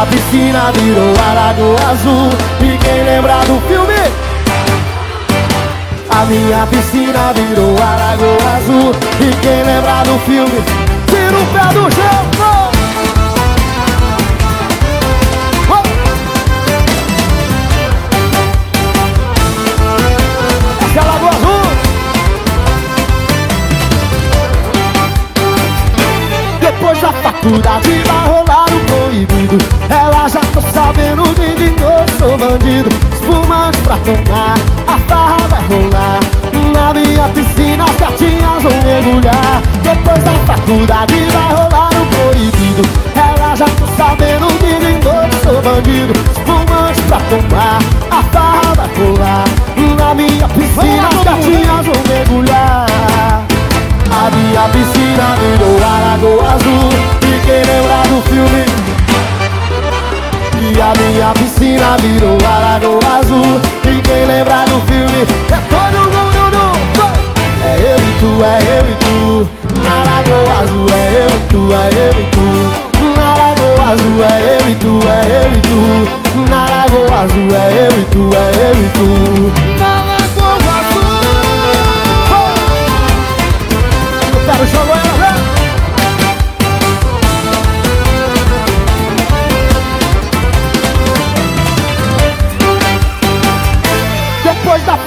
minha piscina virou a lagoa azul. E quem lembra do filme? A minha piscina virou a lagoa azul. E quem lembra do filme? Tira o pé do chão é a Depois da faculdade vai rolar Ela já tô sabendo que de novo sou bandido. Espumante pra tomar, a farra vai rolar. Na minha piscina as gatinhas vão mergulhar. Depois da faculdade vai rolar o proibido. Ela já tô sabendo que de novo sou bandido. Espumante pra tomar, a farra vai rolar. Na minha piscina as gatinhas vão mergulhar. A minha piscina virou a lagoa azul. E quem lembra do filme piscina virou a lagoa azul. E quem lembra do filme. É todo mundo no É eu e tu, é eu e tu. Na lagoa azul é eu e tu, é eu e tu. Na lagoa azul é eu e tu, é eu e tu. Na lagoa azul é eu e tu, é eu e tu. Na lagoa azul. Eu quero jogo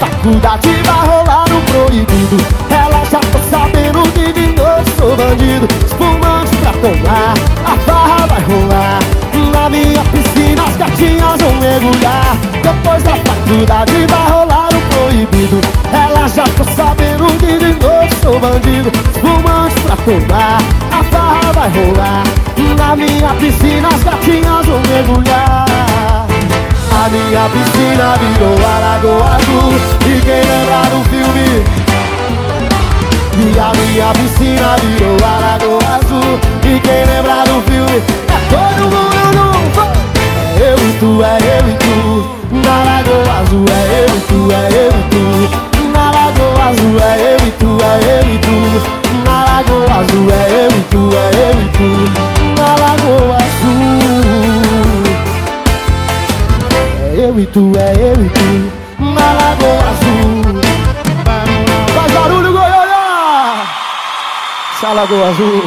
faculdade vai rolar no proibido. Ela já tá sabendo que de novo sou bandido. Espumante pra tomar, a farra vai rolar. Na minha piscina as gatinhas vão mergulhar. Depois da faculdade vai rolar o proibido. Ela já tá sabendo que de novo sou bandido. Espumante pra tomar, a farra vai rolar. Na minha piscina as gatinhas vão mergulhar a minha piscina virou a lagoa azul. E quem lembra do filme. E a minha piscina virou a lagoa azul. E quem lembra do filme. É todo mundo no É eu e tu, é eu e tu. Na lagoa azul é eu e tu, é eu e tu. Na lagoa azul é eu e tu, é eu e tu. Na lagoa azul é eu e tu, é eu e tu. Na lagoa eu e tu, é eu e tu. Na Lagoa Azul. Faz barulho, Goiânia! Essa Lagoa Azul